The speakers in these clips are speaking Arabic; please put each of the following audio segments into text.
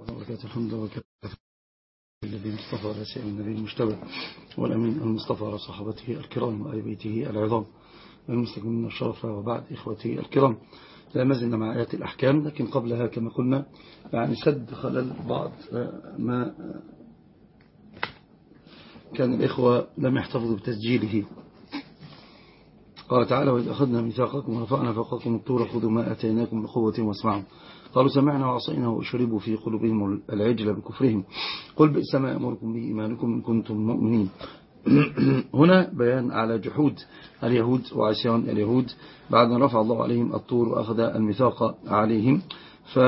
وبركاته. الحمد لله الذي مصطفى سيئ النبي المجتبى والأمين المصطفى على صحابته الكرام وآل بيته العظام والمستقيمين الشرف وبعد إخوتي الكرام. لا مزلنا مع آيات الأحكام لكن قبلها كما قلنا يعني سد خلال بعض ما كان الإخوة لم يحتفظوا بتسجيله. قال تعالى وإذ أخذنا ميثاقكم ورفعنا فوقكم الطور خذوا ما أتيناكم بقوة واسمعوا. قالوا سمعنا وعصينا وأشربوا في قلوبهم العجل بكفرهم. قل بئس ما يأمركم به إيمانكم إن كنتم مؤمنين. هنا بيان على جحود اليهود وعصيان اليهود. بعد أن رفع الله عليهم الطور وأخذ الميثاق عليهم ف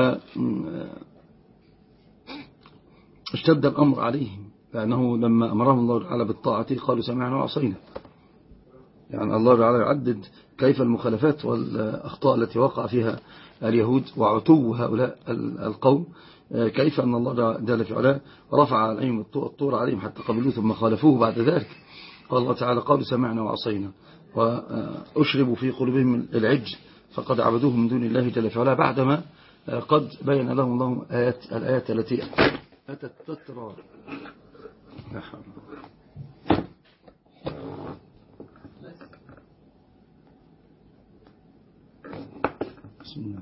اشتد الأمر عليهم لأنه لما أمرهم الله تعالى بالطاعة قالوا سمعنا وعصينا. يعني الله تعالى يعدد كيف المخالفات والأخطاء التي وقع فيها اليهود وعتو هؤلاء القوم. كيف أن الله جل في علاه رفع عليهم الطور عليهم حتى قبلوه ثم خالفوه بعد ذلك. قال الله تعالى قالوا سمعنا وعصينا وأشربوا في قلوبهم العج فقد عبدوه من دون الله جل في علاه بعدما قد بين لهم الله آيات الآيات التي أتت تترى. بسم الله.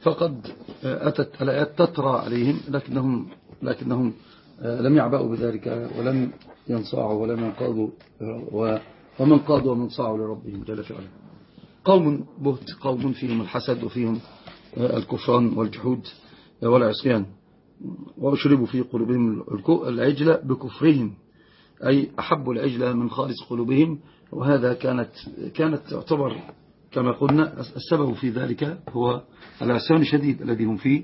فقد أتت الآيات تترى عليهم لكنهم, لكنهم لم يعبأوا بذلك ولم ينصاعوا ولم ينقادوا ومن قادوا ومن صاعوا لربهم جل في علاه. قوم بهت قوم فيهم الحسد وفيهم الكفران والجحود والعصيان وأشربوا في قلوبهم العجلة بكفرهم. أي أحبوا العجلة من خالص قلوبهم وهذا كانت كانت تعتبر كما قلنا السبب في ذلك هو العصيان الشديد الذي هم فيه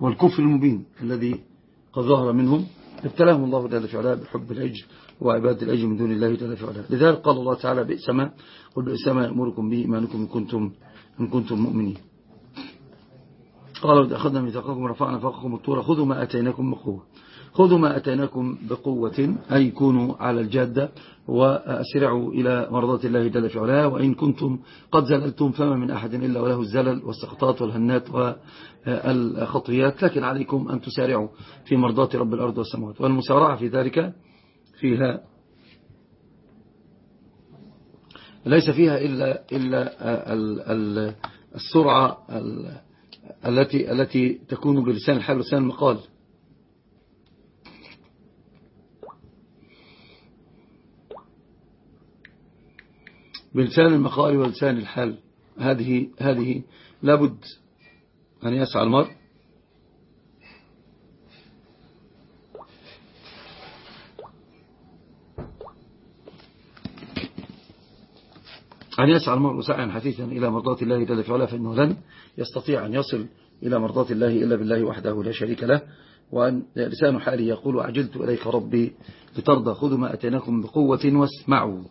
والكفر المبين الذي قد ظهر منهم. ابتلاهم الله جل في علاه بحب العجل وعباد العجل من دون الله جل في علاه لذلك قال الله تعالى بئس ما قل بئس ما يأمركم به إيمانكم إن كنتم, إن كنتم مؤمنين. قالوا أخذنا ميثاقكم ورفعنا فوقكم الطور خذوا ما أتيناكم بقوة. خذوا ما أتيناكم بقوة أي كونوا على الجادة وأسرعوا إلى مرضات الله جل في علاه وإن كنتم قد زللتم فما من أحد إلا وله الزلل والسقطات والهنات والخطويات لكن عليكم أن تسارعوا في مرضات رب الأرض والسماوات. والمسارعة في ذلك فيها ليس فيها إلا, إلا السرعة التي التي تكون بلسان الحال ولسان المقال. بلسان المقال ولسان الحال. هذه هذه لابد أن يسعى المرء أن يسعى المرء سعيا حثيثا إلى مرضات الله جل وعلا فإنه لن يستطيع أن يصل إلى مرضات الله إلا بالله وحده لا شريك له وأن لسان حالي يقول عجلت إليك ربي لترضى خذوا ما أتيناكم بقوة واسمعوا.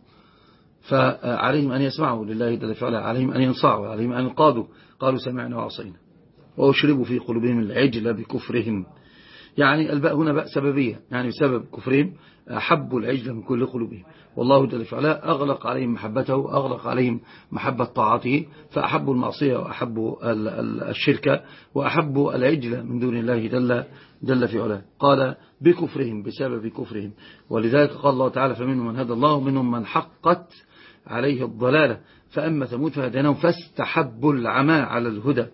فعليهم أن يسمعوا لله جل وعلا عليهم أن ينصعوا عليهم أن ينقادوا قالوا سمعنا وعصينا وأشربوا في قلوبهم العجل بكفرهم. يعني الباء هنا باء سببية يعني بسبب كفرهم أحبوا العجل من كل قلوبهم. والله جل وعلا أغلق عليهم محبته أغلق عليهم محبة طاعته فأحبوا المعصية وأحبوا الشركة وأحبوا العجل من دون الله جل, جل في علاه. قال بكفرهم بسبب كفرهم. ولذلك قال الله تعالى فمنهم من هدى الله ومنهم من حقت عليه الضلالة. فأما ثمود فهديناهم فاستحبوا العمى على الهدى.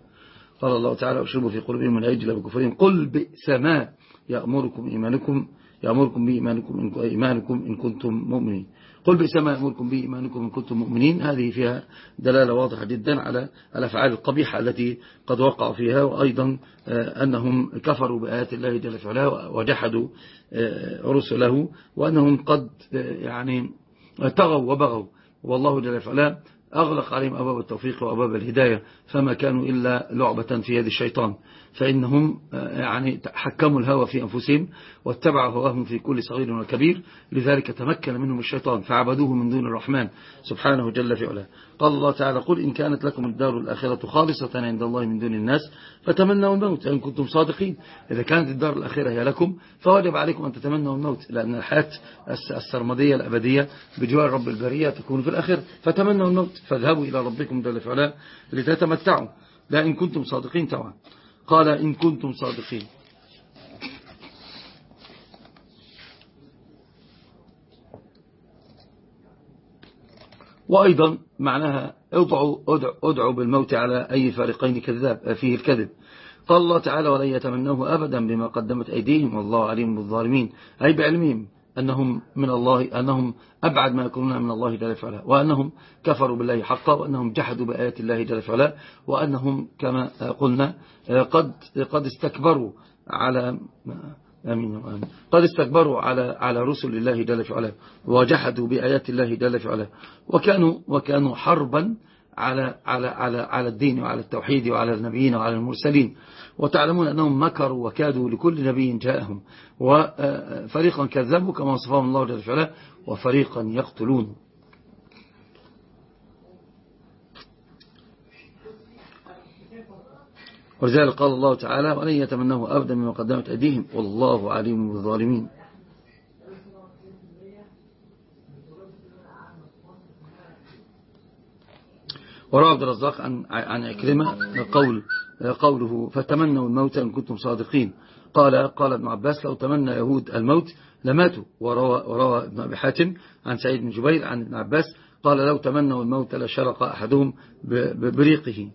قال الله تعالى أشربوا في قلوبهم العجل بكفرهم. قل بئس ما يأمركم إيمانكم يأمركم به إيمانكم إن, إيمانكم إن كنتم مؤمنين. قل بئس ما يأمركم به إيمانكم إن كنتم مؤمنين. هذه فيها دلالة واضحة جدا على الأفعال القبيحة التي قد وقعوا فيها وأيضا أنهم كفروا بآيات الله جل وعلا وجحدوا رسله وأنهم قد يعني طغوا وبغوا. والله جل وعلا أغلق عليهم أبواب التوفيق وأبواب الهداية فما كانوا إلا لعبة في يد الشيطان. فإنهم آه، يعني حكموا الهوى في أنفسهم واتبعوا هواهم في كل صغير وكبير. لذلك تمكن منهم الشيطان فعبدوه من دون الرحمن سبحانه جل في علاه. قال الله تعالى قل إن كانت لكم الدار الآخرة خالصة عند الله من دون الناس فتمنوا الموت إن كنتم صادقين. إذا كانت الدار الآخرة هي لكم فواجب عليكم أن تتمنوا الموت لأن الحياة السرمدية الأبدية بجوار رب البرية تكون في الآخرة. فتمنوا الموت فاذهبوا إلى ربكم جل في علاه لتتمتعوا. لا إن كنتم صادقين طبعا قال إن كنتم صادقين. وأيضا معناها ادعوا, ادعوا, أدعوا بالموت على أي فريقين كذاب فيه الكذب. قال الله تعالى ولن يتمنوه أبدا بما قدمت أيديهم والله عليم بالظالمين. أي بعلمهم. أنهم من الله أنهم أبعد ما يكونون من الله جل وعلا وأنهم كفروا بالله حقا وأنهم جحدوا بآيات الله جل وعلا وأنهم كما قلنا قد قد استكبروا على آمين وآمين قد استكبروا على على رسل الله جل وعلا وجحدوا بآيات الله جل وعلا وكانوا وكانوا حربا على على على على الدين وعلى التوحيد وعلى النبيين وعلى المرسلين. وتعلمون أنهم مكروا وكادوا لكل نبي جاءهم. وفريقا كذبوا كما وصفهم الله جل وعلا وفريقا يقتلون. ولذلك قال الله تعالى ولن يتمنه أبدا مما قدمت أيديهم والله عليم بالظالمين. وروى عبد الرزاق عن عن أكرمة قول قوله فتمنوا الموت إن كنتم صادقين قال قال ابن عباس لو تمنى يهود الموت لماتوا وروى, وروى ابن أبي حاتم عن سعيد بن جبير عن ابن عباس قال لو تمنوا الموت لشرق أحدهم بريقه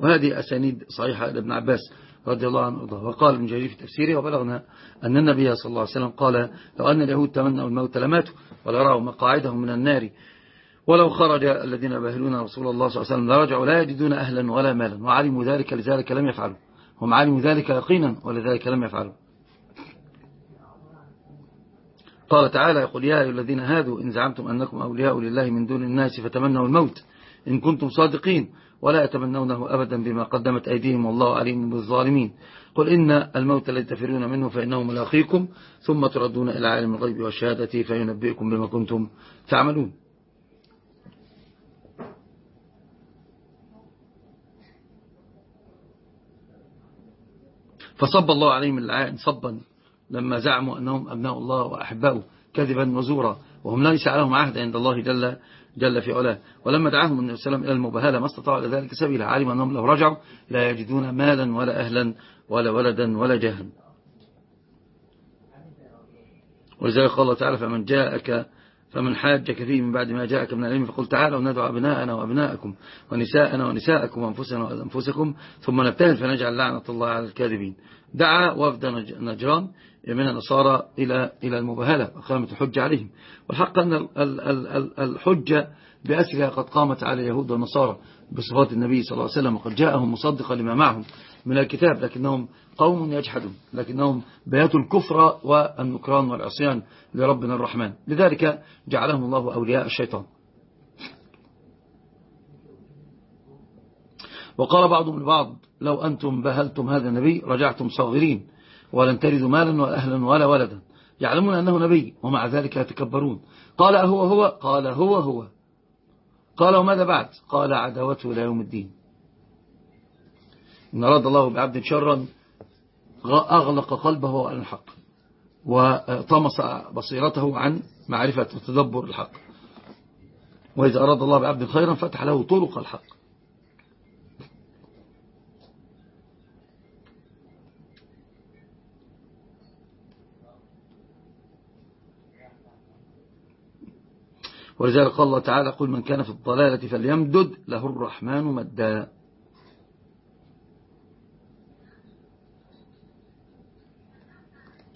وهذه أسانيد صحيحة لابن عباس رضي الله عنه وقال وقال ابن جرير في تفسيره وبلغنا أن النبي صلى الله عليه وسلم قال لو أن اليهود تمنوا الموت لماتوا ولرأوا مقاعدهم من النار ولو خرج الذين يباهلون رسول الله صلى الله عليه وسلم لرجعوا لا يجدون أهلا ولا مالا وعلموا ذلك لذلك لم يفعلوا. هم علموا ذلك يقينا ولذلك لم يفعلوا. قال تعالى يقول يا أيها الذين هادوا إن زعمتم أنكم أولياء لله من دون الناس فتمنوا الموت إن كنتم صادقين ولا يتمنونه أبدا بما قدمت أيديهم والله عليم بالظالمين. قل إن الموت الذي تفرون منه فإنه ملاقيكم ثم تردون إلى عالم الغيب والشهادة فينبئكم بما كنتم تعملون. فصب الله عليهم اللعائن صبا لما زعموا أنهم أبناء الله وأحباؤه كذبا وزورا وهم ليس عليهم عهد عند الله جل, جل في علاه. ولما دعاهم النبي صلى الله عليه وسلم إلى المباهلة ما استطاعوا لذلك سبيلا علم أنهم لو رجعوا لا يجدون مالا ولا أهلا ولا ولدا ولا جهلا ولذلك قال الله تعالى فمن جاءك فمن حاجك فيه من بعد ما جاءك من العلم فقل تعالوا ندعو أبناءنا وأبناءكم ونساءنا ونساءكم وأنفسنا وأنفسكم ثم نبتهل فنجعل لعنة الله على الكاذبين. دعا وفد نجران من النصارى إلى إلى المباهلة وقامت الحجة عليهم. والحق أن الحجة بأسرها قد قامت على اليهود والنصارى بصفات النبي صلى الله عليه وسلم وقد جاءهم مصدقا لما معهم. من الكتاب لكنهم قوم يجحدون لكنهم بياتوا الكفر والنكران والعصيان لربنا الرحمن. لذلك جعلهم الله أولياء الشيطان. وقال بعضهم البعض لو أنتم بهلتم هذا النبي رجعتم صاغرين ولن تردوا مالا ولا أهلا ولا ولدا. يعلمون أنه نبي ومع ذلك يتكبرون. قال أهو هو قال هو هو. قال وماذا بعد؟ قال عداوته إلى يوم الدين. إن أراد الله بعبد شرا أغلق قلبه عن الحق وطمس بصيرته عن معرفة وتدبر الحق. وإذا أراد الله بعبد خيرا فتح له طرق الحق. ولذلك قال الله تعالى قل من كان في الضلالة فليمدد له الرحمن مدا.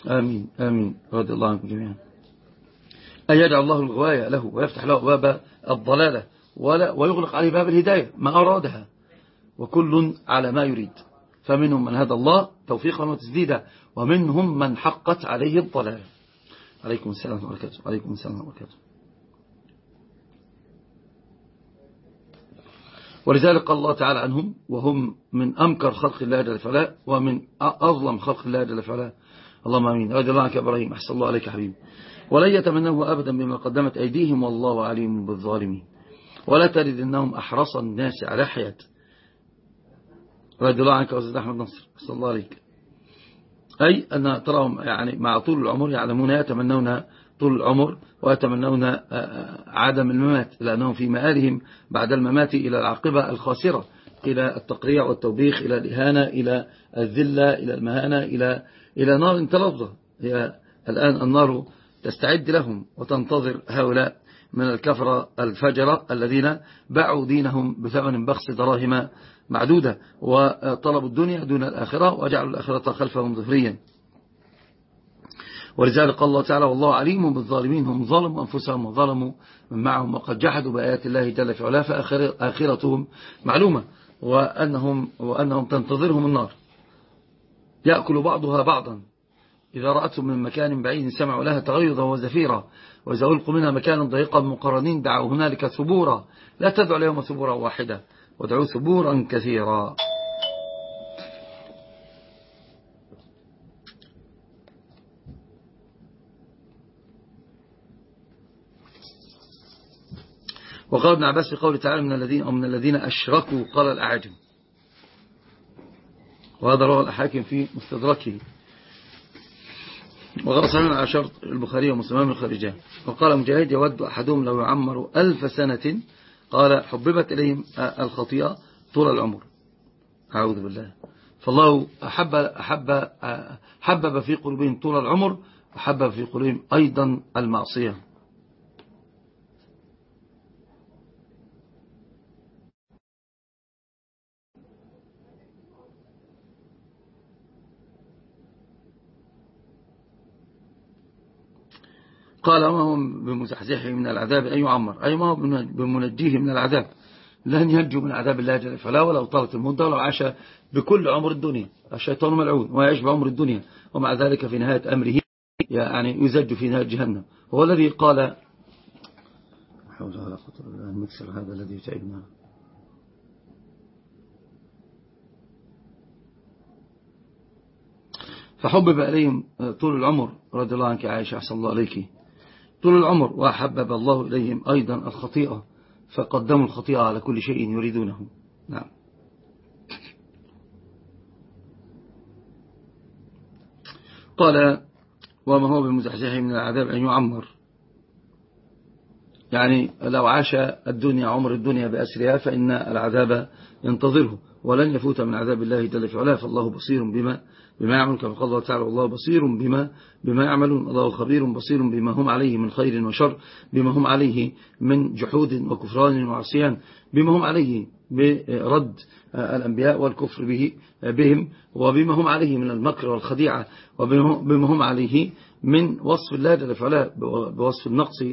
آمين آمين. رضي الله عنكم جميعا. أن الله الغواية له ويفتح له باب الضلالة ولا ويغلق عليه باب الهداية ما أرادها. وكل على ما يريد. فمنهم من هدى الله توفيقا وتسديدا ومنهم من حقت عليه الضلالة. عليكم السلام وبركاته. عليكم السلام وبركاته. ولذلك قال الله تعالى عنهم وهم من أمكر خلق الله جل فعلا ومن أظلم خلق الله جل فعلا اللهم أمين. رضي الله عنك إبراهيم. أحسن الله عليك حبيبي. ولن يتمنوه أبدا بما قدمت أيديهم والله عليم بالظالمين. ولا ترد أنهم أحرص الناس على حياة. رضي الله عنك وزيد أحمد نصر. أحسن الله عليك. أي أن تراهم يعني مع طول العمر يعلمون يتمنون طول العمر ويتمنون آه، آه، عدم الممات لأنهم في مآلهم بعد الممات إلى العاقبة الخاسرة. إلى التقريع والتوبيخ إلى الإهانة إلى الذلة إلى المهانة إلى إلى نار تلظى. هي الآن النار تستعد لهم وتنتظر هؤلاء من الكفرة الفجرة الذين باعوا دينهم بثمن بخس دراهم معدودة وطلبوا الدنيا دون الآخرة وجعلوا الآخرة خلفهم ظهريا ولذلك قال الله تعالى والله عليم بالظالمين هم ظلموا أنفسهم وظلموا من معهم. وقد جحدوا بآيات الله جل في علاه فآخرتهم معلومة. وأنهم, وأنهم تنتظرهم النار. يأكل بعضها بعضا. إذا رأتهم من مكان بعيد سمعوا لها تغيظا وزفيرا. وإذا ألقوا منها مكانا ضيقا مقرنين. دعوا هنالك ثبورا. لا تدعوا اليوم ثبورا واحدة ودعوا ثبورا كثيرا. وقال ابن عباس في قوله تعالى من الذين من الذين أشركوا قال الأعاجم. وهذا رواه الحاكم في مستدركه. وغرى صحيح على شرط البخاري ومسلمان الخارجان وقال مجاهد يود أحدهم لو يعمر ألف سنة قال حببت إليهم الخطيئة طول العمر. أعوذ بالله. فالله أحب, أحب, حبب في قلوبهم طول العمر وحبب في قلوبهم أيضا المعصية. قال ما هو بمزحزحه من العذاب؟ أن يعمر أي ما هو بمنجيه من العذاب؟ لن ينجو من عذاب الله جل فلا ولو طالت المدة ولو عاش بكل عمر الدنيا. الشيطان ملعون ويعيش بعمر الدنيا. ومع ذلك في نهاية أمره يعني يزج في نهاية جهنم. هو الذي قال حول ولا قوة إلا المكسر هذا الذي يتعبنا. فحبب إليهم طول العمر رضي الله عنك عائشة أحسن الله عليك طول العمر وحبب الله إليهم أيضا الخطيئة فقدموا الخطيئة على كل شيء يريدونه. نعم. قال وما هو بمزحزحه من العذاب أن يعمر؟ يعني لو عاش الدنيا عمر الدنيا بأسرها فإن العذاب ينتظره. ولن يفوت من عذاب الله جل في علاه. فالله بصير بما بما يعمل كما قال الله تعالى والله بصير بما بما يعملون. الله خبير بصير بما هم عليه من خير وشر بما هم عليه من جحود وكفران وعصيان بما هم عليه برد الأنبياء والكفر به بهم وبما هم عليه من المكر والخديعة وبما هم عليه من وصف الله جل في بوصف النقص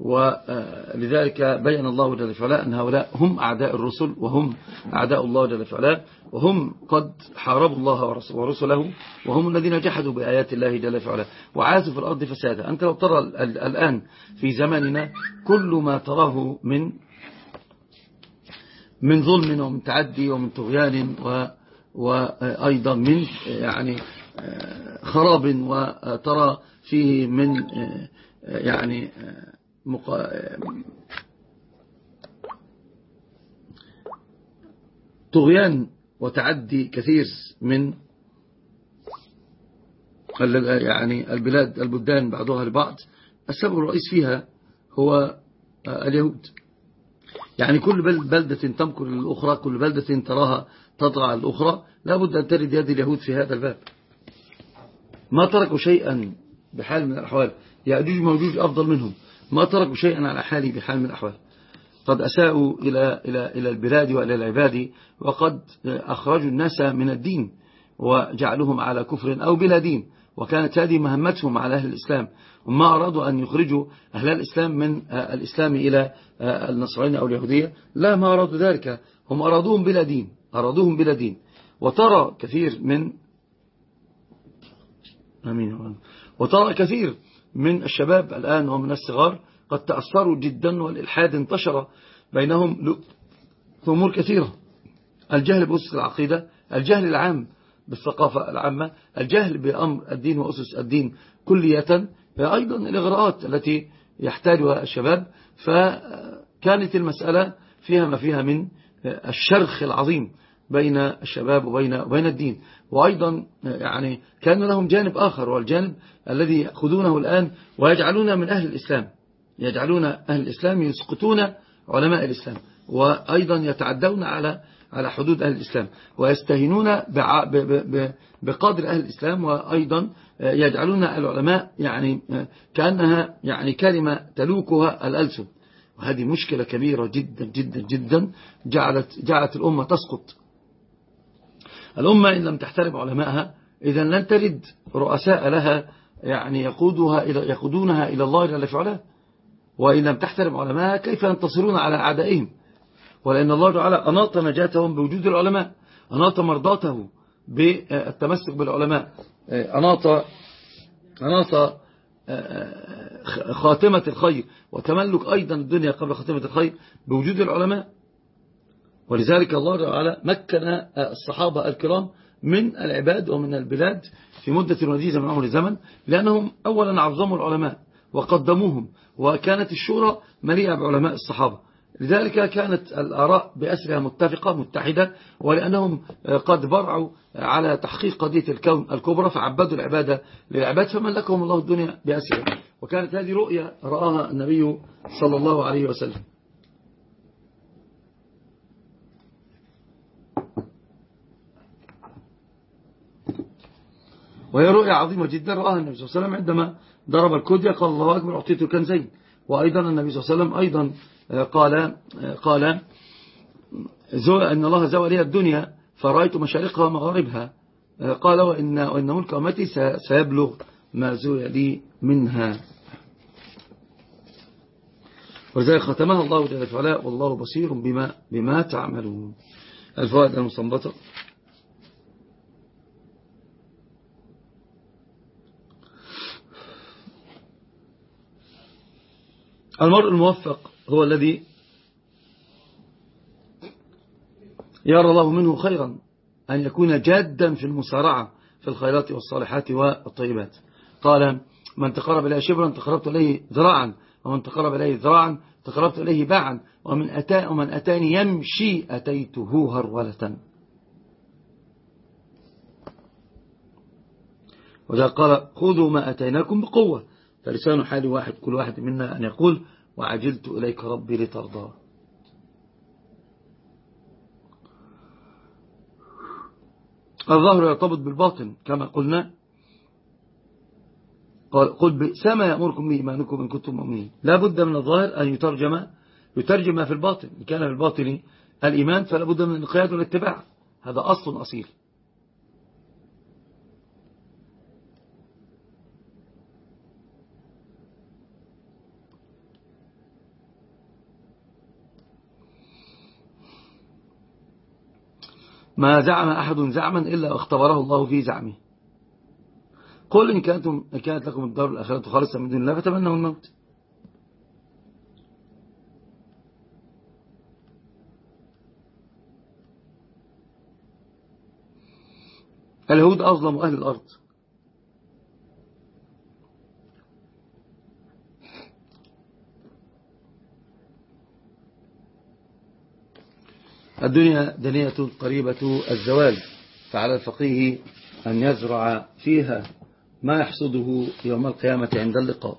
ولذلك بين الله جل وعلا أن هؤلاء هم أعداء الرسل وهم أعداء الله جل وعلا وهم قد حاربوا الله ورسله وهم الذين جحدوا بآيات الله جل وعلا. وعازوا في الأرض فسادا. أنت لو ترى الآن في زماننا كل ما تراه من من ظلم ومن تعدي ومن طغيان وأيضا من يعني خراب وترى فيه من يعني مقا... طغيان وتعدي كثير من يعني البلاد البلدان بعضها لبعض. السبب الرئيس فيها هو اليهود. يعني كل بلدة تمكر للأخرى كل بلدة تراها تضغى الأخرى لابد أن ترد يد اليهود في هذا الباب. ما تركوا شيئا بحال من الأحوال. يأجوج موجوج أفضل منهم. ما تركوا شيئا على حالي بحال من الأحوال. قد أساءوا إلى, إلى, إلى البلاد وإلى العباد وقد أخرجوا الناس من الدين وجعلوهم على كفر أو بلا دين وكانت هذه مهمتهم على أهل الإسلام. وما أرادوا أن يخرجوا أهل الإسلام من الإسلام إلى النصرانية أو اليهودية. لا ما أرادوا ذلك. هم أرادوهم بلا دين أرادوهم بلا دين. وترى كثير من أمين وترى كثير من الشباب الآن ومن الصغار قد تأثروا جدا والإلحاد انتشر بينهم أمور كثيرة. الجهل بأسس العقيدة الجهل العام بالثقافة العامة الجهل بأمر الدين وأسس الدين كلية أيضا الإغراءات التي يحتاجها الشباب. فكانت المسألة فيها ما فيها من الشرخ العظيم. بين الشباب وبين, وبين الدين. وأيضا يعني كان لهم جانب آخر والجانب الذي يأخذونه الآن ويجعلون من أهل الإسلام. يجعلون أهل الإسلام يسقطون علماء الإسلام وأيضا يتعدون على على حدود أهل الإسلام ويستهينون بقدر أهل الإسلام وأيضا يجعلون العلماء يعني كأنها يعني كلمة تلوكها الألسن. وهذه مشكلة كبيرة جدا جدا جدا جعلت, جعلت الأمة تسقط. الأمة إن لم تحترم علماءها إذا لن ترد رؤساء لها يعني يقودها إلى يقودونها إلى الله جل في وإن لم تحترم علماءها كيف ينتصرون على أعدائهم؟ ولأن الله تعالى أناط نجاتهم بوجود العلماء أناط مرضاته بالتمسك بالعلماء. أناط أناط خاتمة الخير وتملك أيضا الدنيا قبل خاتمة الخير بوجود العلماء. ولذلك الله تعالى مكن الصحابة الكرام من العباد ومن البلاد في مدة وجيزة من عمر الزمن لأنهم أولا عظموا العلماء وقدموهم وكانت الشورى مليئة بعلماء الصحابة. لذلك كانت الآراء بأسرها متفقة متحدة ولأنهم قد برعوا على تحقيق قضية الكون الكبرى فعبدوا العبادة للعباد فملكهم الله الدنيا بأسرها. وكانت هذه رؤية رآها النبي صلى الله عليه وسلم. وهي رؤية عظيمة جدا رآها النبي صلى الله عليه وسلم عندما ضرب الكدية قال الله أكبر أعطيته كنزين. وأيضا النبي صلى الله عليه وسلم أيضا قال قال أن الله زوى لي الدنيا فرأيت مشارقها ومغاربها. قال وإن, وإن ملك أمتي سيبلغ ما زوي لي منها. ولذلك ختمها الله جل وعلا والله بصير بما, بما تعملون. الفوائد المستنبطة. المرء الموفق هو الذي يرى الله منه خيرا أن يكون جادا في المسارعة في الخيرات والصالحات والطيبات. قال من تقرب إليه شبرا تقربت إليه ذراعا ومن تقرب إليه ذراعا تقربت إليه باعا ومن, أتى ومن أتاني يمشي أتيته هرولة. وذا قال خذوا ما أتيناكم بقوة. فلسان حال واحد كل واحد منا أن يقول وعجلت إليك ربي لترضى. الظاهر يرتبط بالباطن كما قلنا. قال قل بئس ما يأمركم به إيمانكم إن كنتم مؤمنين. لا بد من الظاهر أن يترجم يترجم في الباطن. إن كان في الباطن الإيمان فلا بد من القياد والاتباع. هذا أصل أصيل. ما زعم أحد زعما إلا اختبره الله في زعمه. قل إن, كانتم كانت لكم الدار الآخرة خالصة من دون الله فتمنوا الموت. اليهود أظلم أهل الأرض. الدنيا دنية قريبة الزوال فعلى الفقيه أن يزرع فيها ما يحصده يوم القيامة عند اللقاء.